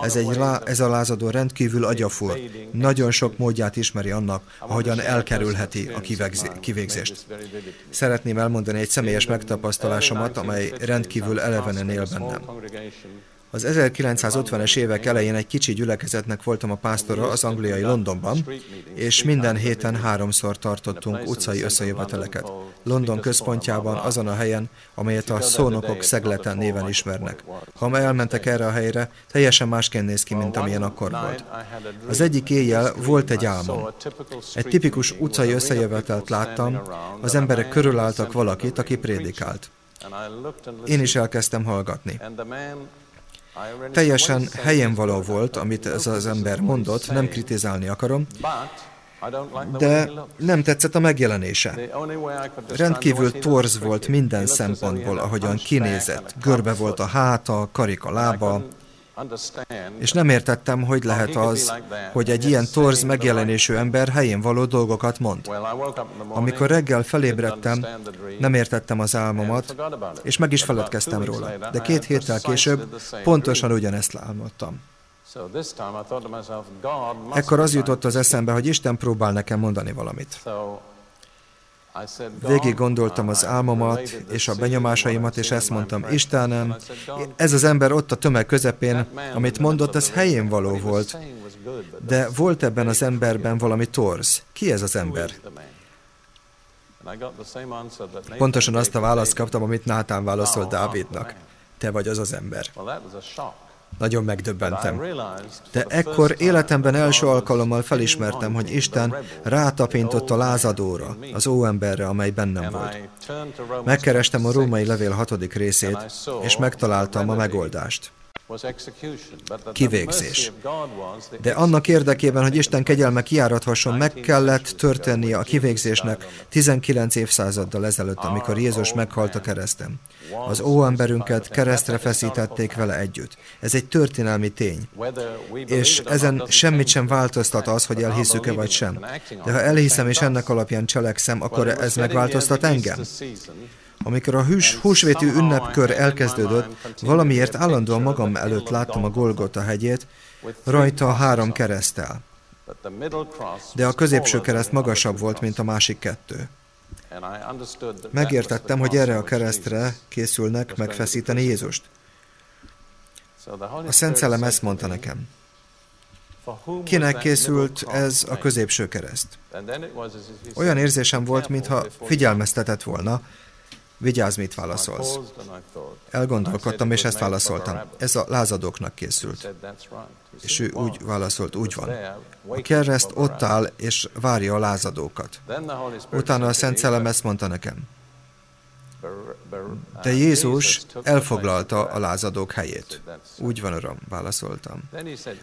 Ez, egy lá, ez a lázadó rendkívül agyafúr. Nagyon sok módját ismeri annak, ahogyan elkerülheti a kivégzést. Szeretném elmondani egy személyes megtapasztalásomat, amely rendkívül elevenen él bennem. Az 1950-es évek elején egy kicsi gyülekezetnek voltam a pásztora az angliai Londonban, és minden héten háromszor tartottunk utcai összejöveteleket. London központjában, azon a helyen, amelyet a szónokok szegleten néven ismernek. Ha elmentek erre a helyre, teljesen másként néz ki, mint amilyen akkor volt. Az egyik éjjel volt egy álmom. Egy tipikus utcai összejövetelt láttam, az emberek körülálltak valakit, aki prédikált. Én is elkezdtem hallgatni. Teljesen helyen való volt, amit ez az ember mondott, nem kritizálni akarom, de nem tetszett a megjelenése. Rendkívül torz volt minden szempontból, ahogyan kinézett. Görbe volt a háta, karik a lába, és nem értettem, hogy lehet az, hogy egy ilyen torz megjelenésű ember helyén való dolgokat mond. Amikor reggel felébredtem, nem értettem az álmomat, és meg is feledkeztem róla. De két héttel később pontosan ugyanezt álmodtam. Ekkor az jutott az eszembe, hogy Isten próbál nekem mondani valamit. Végig gondoltam az álmomat és a benyomásaimat, és ezt mondtam, Istenem, ez az ember ott a tömeg közepén, amit mondott, ez helyén való volt, de volt ebben az emberben valami torz. Ki ez az ember? Pontosan azt a választ kaptam, amit Nátán válaszolt Dávidnak. Te vagy az az ember. Nagyon megdöbbentem. De ekkor életemben első alkalommal felismertem, hogy Isten rátapintott a lázadóra, az óemberre, amely bennem volt. Megkerestem a római levél hatodik részét, és megtaláltam a megoldást kivégzés. De annak érdekében, hogy Isten kegyelme kiárathasson, meg kellett történnie a kivégzésnek 19 évszázaddal ezelőtt, amikor Jézus meghalt a kereszten. Az óemberünket keresztre feszítették vele együtt. Ez egy történelmi tény. És ezen semmit sem változtat az, hogy elhiszük-e vagy sem. De ha elhiszem és ennek alapján cselekszem, akkor ez megváltoztat engem. Amikor a hús, húsvéti ünnepkör elkezdődött, valamiért állandóan magam előtt láttam a Golgota hegyét, rajta a három keresztel. De a középső kereszt magasabb volt, mint a másik kettő. Megértettem, hogy erre a keresztre készülnek megfeszíteni Jézust. A Szent Szellem ezt mondta nekem. Kinek készült ez a középső kereszt? Olyan érzésem volt, mintha figyelmeztetett volna, Vigyázz, mit válaszolsz. Elgondolkodtam, és ezt válaszoltam. Ez a lázadóknak készült. És ő úgy válaszolt, úgy van. A kereszt ott áll, és várja a lázadókat. Utána a Szent Szellem ezt mondta nekem. De Jézus elfoglalta a lázadók helyét. Úgy van, Uram, válaszoltam.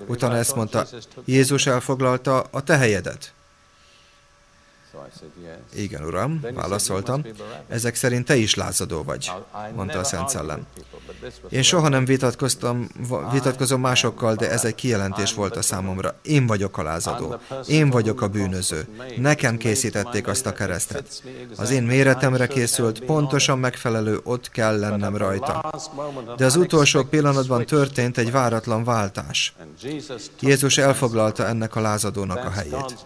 Utána ezt mondta, Jézus elfoglalta a te helyedet. Igen, uram, válaszoltam. Ezek szerint te is lázadó vagy, mondta a Szent Szellem. Én soha nem vitatkoztam, vitatkozom másokkal, de ez egy kijelentés volt a számomra. Én vagyok a lázadó. Én vagyok a bűnöző. Nekem készítették azt a keresztet. Az én méretemre készült, pontosan megfelelő, ott kell lennem rajta. De az utolsó pillanatban történt egy váratlan váltás. Jézus elfoglalta ennek a lázadónak a helyét.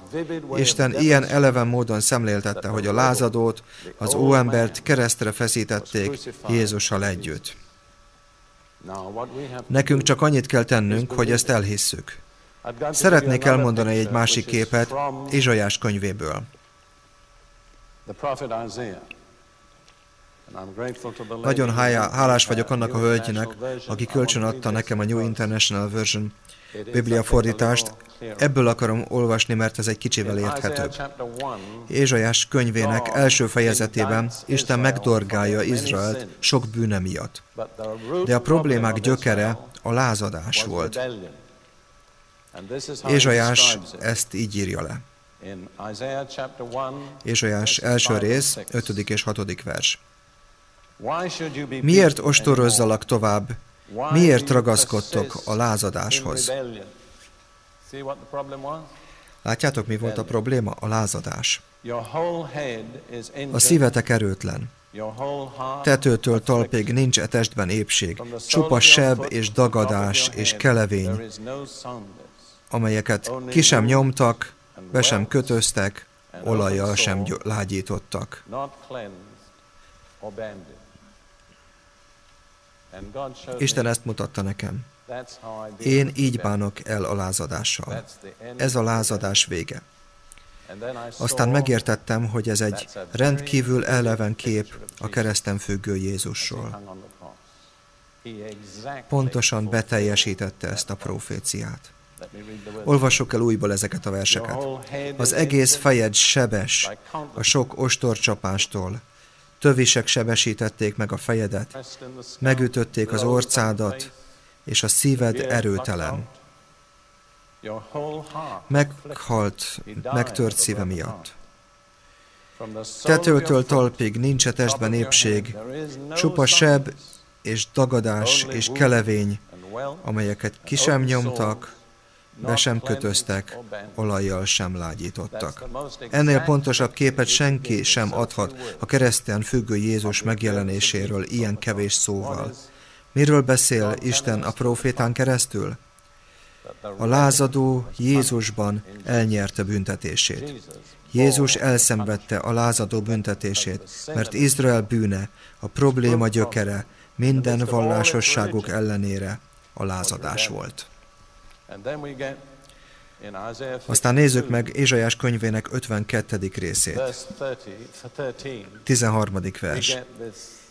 Isten ilyen eleven módon szemléltette, hogy a lázadót, az óembert keresztre feszítették Jézussal együtt. Nekünk csak annyit kell tennünk, hogy ezt elhisszük. Szeretnék elmondani egy másik képet Izsajás könyvéből. Nagyon hálás vagyok annak a hölgynek, aki kölcsön nekem a New International Version Biblia fordítást. Ebből akarom olvasni, mert ez egy kicsivel érthetőbb. Ézsajás könyvének első fejezetében Isten megdorgálja Izraelt sok bűne miatt. De a problémák gyökere a lázadás volt. Ézsajás ezt így írja le. Ézsajás első rész, 5. és 6. vers. Miért ostorozzalak tovább, Miért ragaszkodtok a lázadáshoz? Látjátok, mi volt a probléma? A lázadás. A szívetek erőtlen. Tetőtől talpig nincs e testben épség, csupa seb és dagadás és kelevény, amelyeket ki sem nyomtak, be sem kötöztek, olajjal sem lágyítottak. Isten ezt mutatta nekem. Én így bánok el a lázadással. Ez a lázadás vége. Aztán megértettem, hogy ez egy rendkívül eleven kép a kereszten függő Jézusról. Pontosan beteljesítette ezt a proféciát. Olvassuk el újból ezeket a verseket. Az egész fejed sebes a sok ostorcsapástól. Tövisek sebesítették meg a fejedet, megütötték az orcádat, és a szíved erőtelen. Meghalt, megtört szíve miatt. Tetőtől talpig nincs a testben épség, csupa seb és dagadás és kelevény, amelyeket ki sem nyomtak, be sem kötöztek, olajjal sem lágyítottak. Ennél pontosabb képet senki sem adhat a kereszten függő Jézus megjelenéséről ilyen kevés szóval. Miről beszél Isten a profétán keresztül? A lázadó Jézusban elnyerte büntetését. Jézus elszenvedte a lázadó büntetését, mert Izrael bűne, a probléma gyökere, minden vallásosságuk ellenére a lázadás volt. Aztán nézzük meg Ézsajás könyvének 52. részét. 13. vers.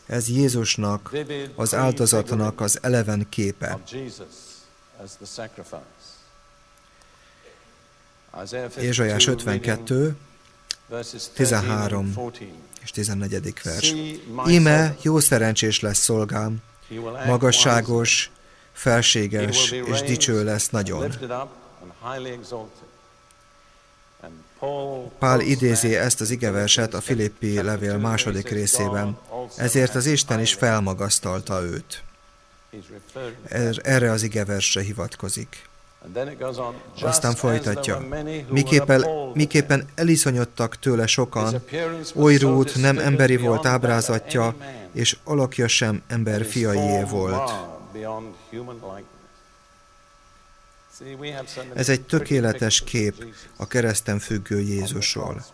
Ez Jézusnak, az áldozatnak az eleven képe. Ézsajás 52, 13 és 14. vers. Íme jó szerencsés lesz szolgám, magasságos, felséges és dicső lesz nagyon. Pál idézi ezt az igeverset a Filippi levél második részében, ezért az Isten is felmagasztalta őt. Er, erre az igeversre hivatkozik. Aztán folytatja. Miképpen, miképpen eliszonyodtak tőle sokan, oly rút nem emberi volt ábrázatja, és alakja sem ember fiaié volt. Ez egy tökéletes kép a kereszten függő Jézusról.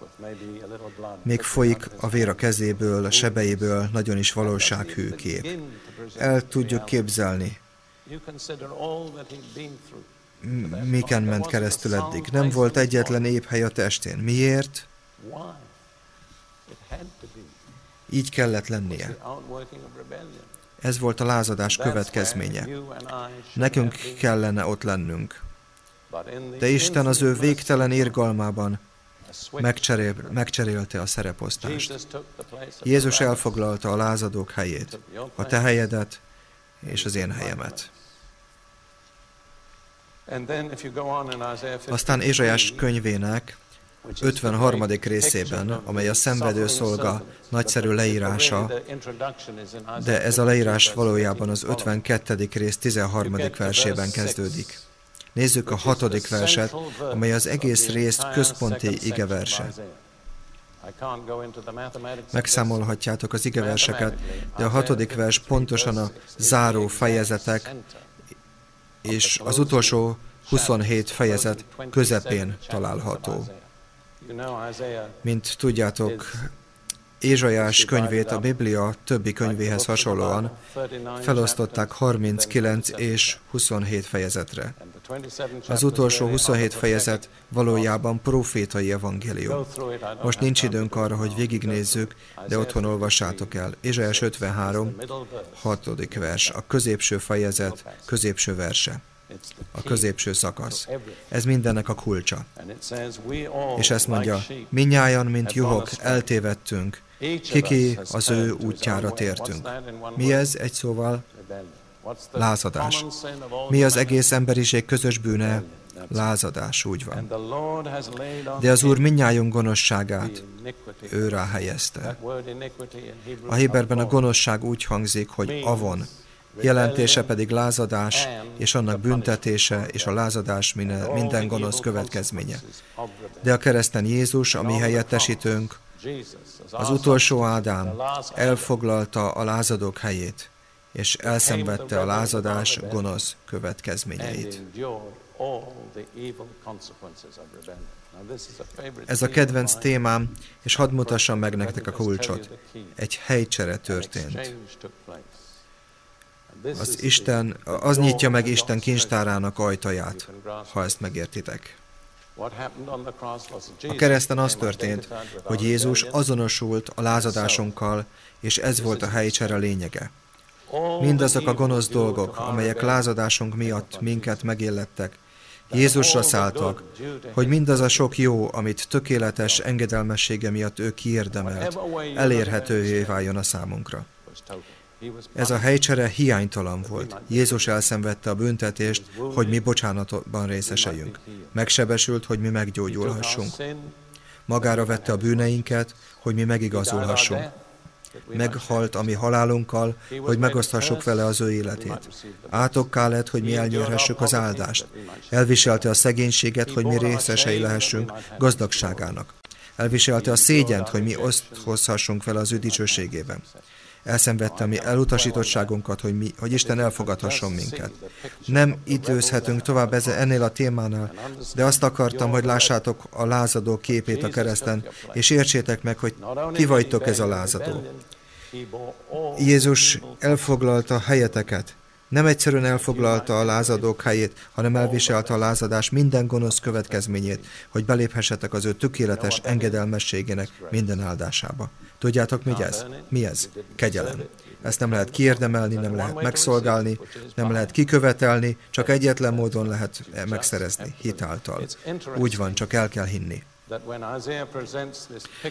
Még folyik a vér a kezéből, a sebeiből, nagyon is valósághű kép. El tudjuk képzelni, miken ment keresztül eddig. Nem volt egyetlen épp hely a testén. Miért? Így kellett lennie. Ez volt a lázadás következménye. Nekünk kellene ott lennünk. De Isten az ő végtelen irgalmában megcserél, megcserélte a szereposztást. Jézus elfoglalta a lázadók helyét, a te helyedet és az én helyemet. Aztán Ézsajás könyvének 53. részében, amely a szenvedő szolga nagyszerű leírása, de ez a leírás valójában az 52. rész 13. versében kezdődik. Nézzük a hatodik verset, amely az egész részt központi igeverse. Megszámolhatjátok az igeverseket, de a hatodik vers pontosan a záró fejezetek és az utolsó 27 fejezet közepén található. Mint tudjátok, Ézsajás könyvét a Biblia többi könyvéhez hasonlóan felosztották 39 és 27 fejezetre. Az utolsó 27 fejezet valójában profétai evangélium. Most nincs időnk arra, hogy végignézzük, de otthon olvassátok el. Ézsajás 53, 6. vers, a középső fejezet, középső verse a középső szakasz. Ez mindennek a kulcsa. És ezt mondja, minnyájan, mint juhok, eltévedtünk, kiki az ő útjára tértünk. Mi ez egy szóval? Lázadás. Mi az egész emberiség közös bűne? Lázadás, úgy van. De az Úr minnyájunk gonoszságát őrá helyezte. A Héberben a gonoszság úgy hangzik, hogy avon, jelentése pedig lázadás, és annak büntetése, és a lázadás minden gonosz következménye. De a kereszten Jézus, a mi helyettesítőnk, az utolsó Ádám elfoglalta a lázadók helyét, és elszenvedte a lázadás gonosz következményeit. Ez a kedvenc témám, és hadd mutassam meg nektek a kulcsot. Egy helycsere történt. Az Isten, az nyitja meg Isten kincstárának ajtaját, ha ezt megértitek. A kereszten az történt, hogy Jézus azonosult a lázadásunkkal, és ez volt a helycsere lényege. Mindazok a gonosz dolgok, amelyek lázadásunk miatt minket megillettek, Jézusra szálltak, hogy mindaz a sok jó, amit tökéletes engedelmessége miatt ő kiérdemelt, elérhetővé váljon a számunkra. Ez a helycsere hiánytalan volt. Jézus elszenvedte a büntetést, hogy mi bocsánatban részeseljünk. Megsebesült, hogy mi meggyógyulhassunk. Magára vette a bűneinket, hogy mi megigazulhassunk meghalt a mi halálunkkal, hogy megoszthassuk vele az ő életét. Átokká lett, hogy mi elnyerhessük az áldást. Elviselte a szegénységet, hogy mi részesei lehessünk gazdagságának. Elviselte a szégyent, hogy mi oszthozhassunk vele az ő dicsőségében elszenvedte mi elutasítottságunkat, hogy, mi, hogy Isten elfogadhasson minket. Nem időzhetünk tovább ezzel, ennél a témánál, de azt akartam, hogy lássátok a lázadó képét a kereszten, és értsétek meg, hogy ti vagytok ez a lázadó. Jézus elfoglalta helyeteket, nem egyszerűen elfoglalta a lázadók helyét, hanem elviselte a lázadás minden gonosz következményét, hogy beléphessetek az ő tökéletes engedelmességének minden áldásába. Tudjátok, mi ez? Mi ez? Kegyelem. Ezt nem lehet kiérdemelni, nem lehet megszolgálni, nem lehet kikövetelni, csak egyetlen módon lehet megszerezni, hitáltal. Úgy van, csak el kell hinni.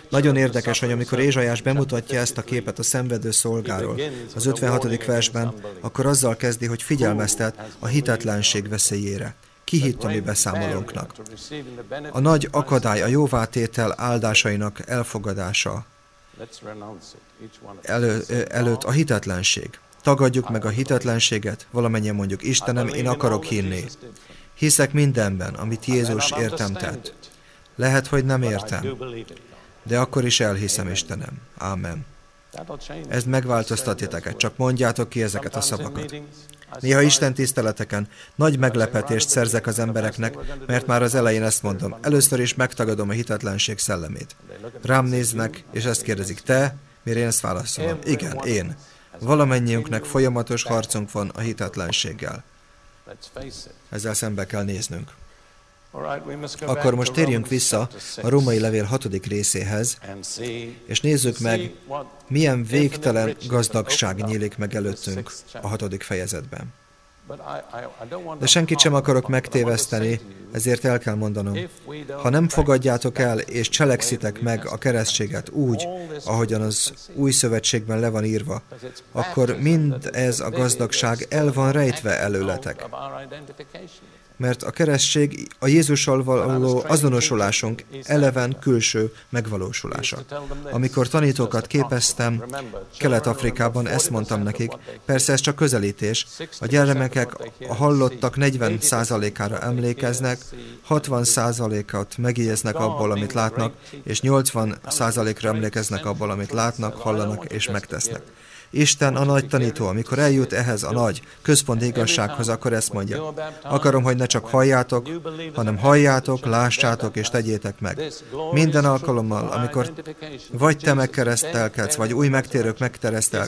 Nagyon érdekes, hogy amikor Ézsajás bemutatja ezt a képet a szenvedő szolgáról az 56. versben, akkor azzal kezdi, hogy figyelmeztet a hitetlenség veszélyére. Ki hitt a mi beszámolónknak? A nagy akadály a jóvátétel áldásainak elfogadása elő, előtt a hitetlenség. Tagadjuk meg a hitetlenséget, valamennyien mondjuk, Istenem, én akarok hinni. Hiszek mindenben, amit Jézus értem tett. Lehet, hogy nem értem, de akkor is elhiszem, Istenem. Ámen. Ez megváltoztat titeket, csak mondjátok ki ezeket a szavakat. Néha Isten tiszteleteken nagy meglepetést szerzek az embereknek, mert már az elején ezt mondom. Először is megtagadom a hitetlenség szellemét. Rám néznek, és ezt kérdezik, te? Mire én ezt válaszolom? Igen, én. Valamennyiünknek folyamatos harcunk van a hitetlenséggel. Ezzel szembe kell néznünk. Akkor most térjünk vissza a római levél hatodik részéhez, és nézzük meg, milyen végtelen gazdagság nyílik meg előttünk a hatodik fejezetben. De senkit sem akarok megtéveszteni, ezért el kell mondanom. Ha nem fogadjátok el és cselekszitek meg a keresztséget úgy, ahogyan az új szövetségben le van írva, akkor mind ez a gazdagság el van rejtve előletek mert a keresztség a Jézussal való azonosulásunk eleven külső megvalósulása. Amikor tanítókat képeztem Kelet-Afrikában, ezt mondtam nekik, persze ez csak közelítés, a gyermekek a hallottak 40%-ára emlékeznek, 60%-at megjegyeznek abból, amit látnak, és 80%-ra emlékeznek abból, amit látnak, hallanak és megtesznek. Isten a nagy tanító, amikor eljut ehhez a nagy központ igazsághoz, akkor ezt mondja. Akarom, hogy ne csak halljátok, hanem halljátok, lássátok és tegyétek meg. Minden alkalommal, amikor vagy te megkeresztelkedsz, vagy új megtérők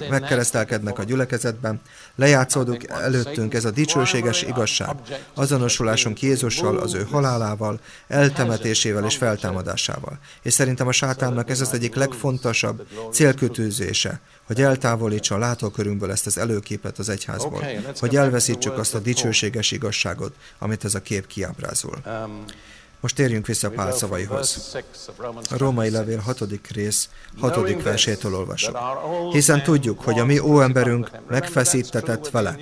megkeresztelkednek a gyülekezetben, lejátszódunk előttünk ez a dicsőséges igazság, azonosulásunk Jézussal, az ő halálával, eltemetésével és feltámadásával. És szerintem a sátánnak ez az egyik legfontosabb célkötőzése, hogy eltávolítsa a látókörünkből ezt az előképet az egyházból, hogy elveszítsük azt a dicsőséges igazságot, amit ez a kép kiábrázol. Um, Most térjünk vissza Pál szavaihoz. A római levél hatodik rész, hatodik versétől olvasok. Hiszen tudjuk, hogy a mi óemberünk megfeszítetett vele.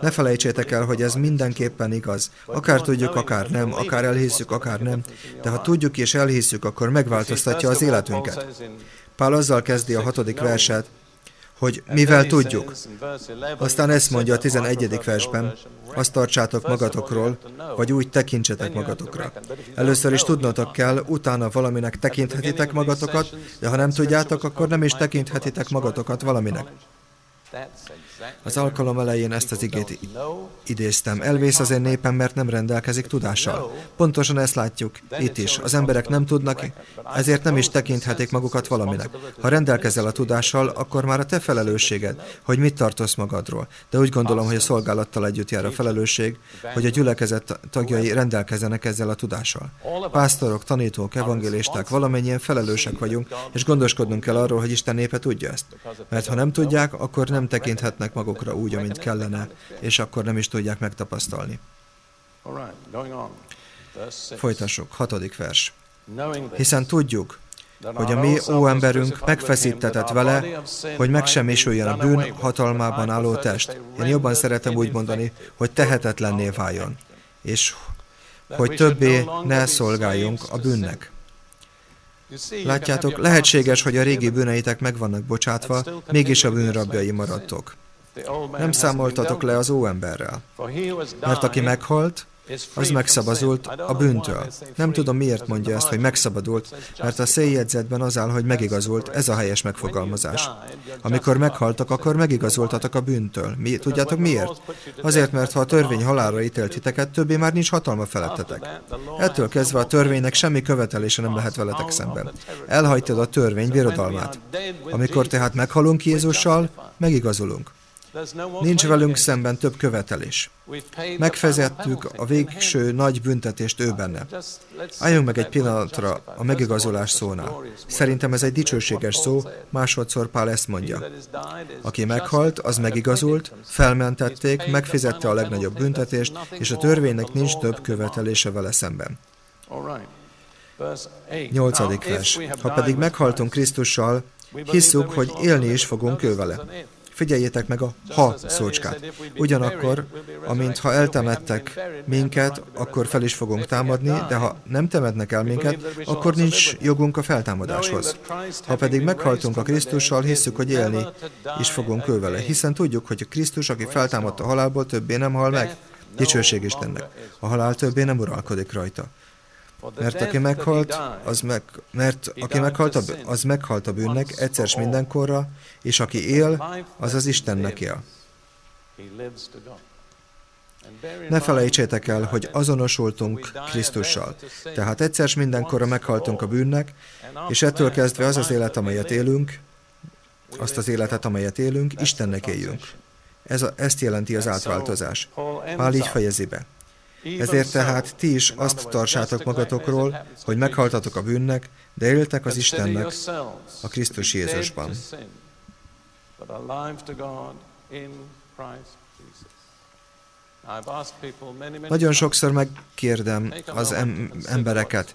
Ne felejtsétek el, hogy ez mindenképpen igaz. Akár tudjuk, akár nem, akár elhisszük, akár nem, de ha tudjuk és elhisszük, akkor megváltoztatja az életünket. Pál azzal kezdi a hatodik verset, hogy mivel tudjuk. Aztán ezt mondja a 11. versben, azt tartsátok magatokról, vagy úgy tekintsetek magatokra. Először is tudnotok kell, utána valaminek tekinthetitek magatokat, de ha nem tudjátok, akkor nem is tekinthetitek magatokat valaminek. Az alkalom elején ezt az igét idéztem. Elvész az én népem, mert nem rendelkezik tudással. Pontosan ezt látjuk itt is. Az emberek nem tudnak, ezért nem is tekinthetik magukat valaminek. Ha rendelkezel a tudással, akkor már a te felelősséged, hogy mit tartasz magadról. De úgy gondolom, hogy a szolgálattal együtt jár a felelősség, hogy a gyülekezet tagjai rendelkezzenek ezzel a tudással. Pásztorok, tanítók, evangélisták, valamennyien felelősek vagyunk, és gondoskodnunk kell arról, hogy Isten népe tudja ezt. Mert ha nem tudják, akkor nem tekinthetnek magukra úgy, amint kellene, és akkor nem is tudják megtapasztalni. Folytassuk, hatodik vers. Hiszen tudjuk, hogy a mi óemberünk megfeszítetett vele, hogy megsemmisüljön a bűn hatalmában álló test. Én jobban szeretem úgy mondani, hogy tehetetlenné váljon, és hogy többé ne szolgáljunk a bűnnek. Látjátok, lehetséges, hogy a régi bűneitek meg vannak bocsátva, mégis a bűnrabjai maradtok. Nem számoltatok le az óemberrel, mert aki meghalt, az megszabadult a bűntől. Nem tudom, miért mondja ezt, hogy megszabadult, mert a széljegyzetben az áll, hogy megigazult, ez a helyes megfogalmazás. Amikor meghaltak, akkor megigazoltatok a bűntől. Mi, tudjátok miért? Azért, mert ha a törvény halálra ítélt titeket, többé már nincs hatalma felettetek. Ettől kezdve a törvénynek semmi követelése nem lehet veletek szemben. Elhagytad a törvény birodalmát. Amikor tehát meghalunk Jézussal, megigazulunk. Nincs velünk szemben több követelés. Megfezettük a végső nagy büntetést ő benne. Álljunk meg egy pillanatra a megigazolás szónál. Szerintem ez egy dicsőséges szó, másodszor Pál ezt mondja. Aki meghalt, az megigazult, felmentették, megfizette a legnagyobb büntetést, és a törvénynek nincs több követelése vele szemben. Nyolcadik vers. Ha pedig meghaltunk Krisztussal, hisszük, hogy élni is fogunk ő vele. Figyeljétek meg a ha szócskát. Ugyanakkor, amint ha eltemettek minket, akkor fel is fogunk támadni, de ha nem temetnek el minket, akkor nincs jogunk a feltámadáshoz. Ha pedig meghaltunk a Krisztussal, hisszük, hogy élni is fogunk ő hiszen tudjuk, hogy a Krisztus, aki feltámadta a halálból, többé nem hal meg. Dicsőség Istennek. A halál többé nem uralkodik rajta. Mert aki meghalt, az meg, mert aki meghalt, az meghalt a bűnnek egyszer mindenkorra, és aki él, az az Istennek él. Ne felejtsétek el, hogy azonosultunk Krisztussal. Tehát egyszer mindenkorra meghaltunk a bűnnek, és ettől kezdve az az élet, amelyet élünk, azt az életet, amelyet élünk, Istennek éljünk. Ez a, ezt jelenti az átváltozás. Pál így fejezi be. Ezért tehát ti is azt tartsátok magatokról, hogy meghaltatok a bűnnek, de éltek az Istennek a Krisztus Jézusban. Nagyon sokszor megkérdem az em embereket,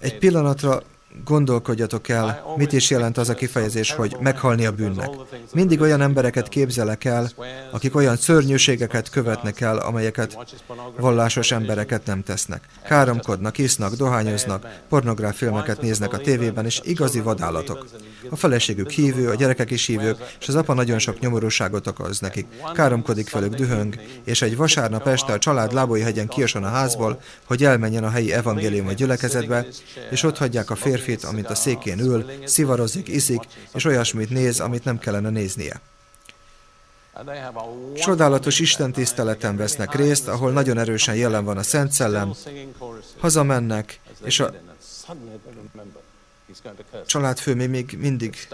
egy pillanatra gondolkodjatok el, mit is jelent az a kifejezés, hogy meghalni a bűnnek. Mindig olyan embereket képzelek el, akik olyan szörnyűségeket követnek el, amelyeket vallásos embereket nem tesznek. Káromkodnak, isznak, dohányoznak, pornográf filmeket néznek a tévében, és igazi vadállatok. A feleségük hívő, a gyerekek is hívők, és az apa nagyon sok nyomorúságot okoz nekik. Káromkodik velük, dühöng, és egy vasárnap este a család lábai hegyen kiason a házból, hogy elmenjen a helyi evangélium a gyülekezetbe, és ott hagyják a férfi férfit, amint a székén ül, szivarozik, iszik, és olyasmit néz, amit nem kellene néznie. Csodálatos Isten tiszteleten vesznek részt, ahol nagyon erősen jelen van a Szent Szellem. Hazamennek, és a családfő még mindig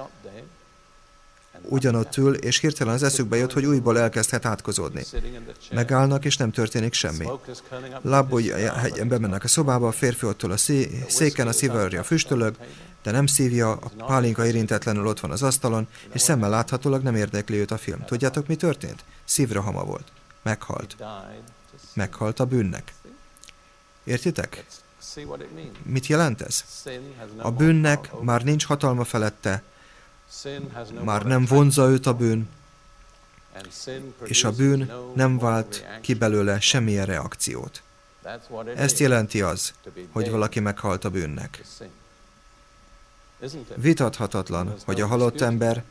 ugyanott ül, és hirtelen az eszükbe jött, hogy újból elkezdhet átkozódni. Megállnak, és nem történik semmi. Lábúj hegyen bemennek a szobába, a férfi ott a szé széken, a szivarja füstölög, de nem szívja, a pálinka érintetlenül ott van az asztalon, és szemmel láthatólag nem érdekli őt a film. Tudjátok, mi történt? Szívrohama volt. Meghalt. Meghalt a bűnnek. Értitek? Mit jelent ez? A bűnnek már nincs hatalma felette, már nem vonza őt a bűn, és a bűn nem vált ki belőle semmilyen reakciót. Ezt jelenti az, hogy valaki meghalt a bűnnek. Vitathatatlan, hogy a halott ember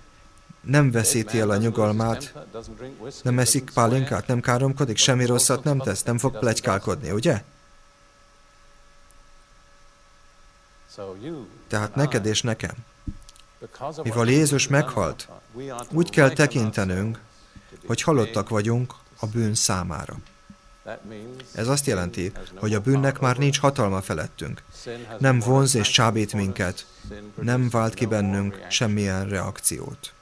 nem veszíti el a nyugalmát, nem eszik pálinkát, nem káromkodik, semmi rosszat nem tesz, nem fog plegykálkodni, ugye? Tehát neked és nekem. Mivel Jézus meghalt, úgy kell tekintenünk, hogy halottak vagyunk a bűn számára. Ez azt jelenti, hogy a bűnnek már nincs hatalma felettünk. Nem vonz és csábít minket, nem vált ki bennünk semmilyen reakciót.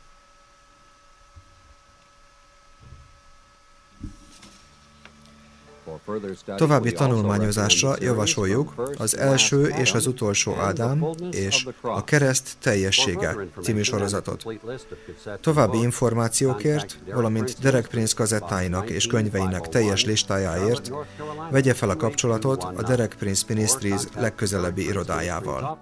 További tanulmányozásra javasoljuk az első és az utolsó Ádám és a kereszt teljessége című sorozatot. További információkért, valamint Derek Prince kazettáinak és könyveinek teljes listájáért vegye fel a kapcsolatot a Derek Prince Ministries legközelebbi irodájával.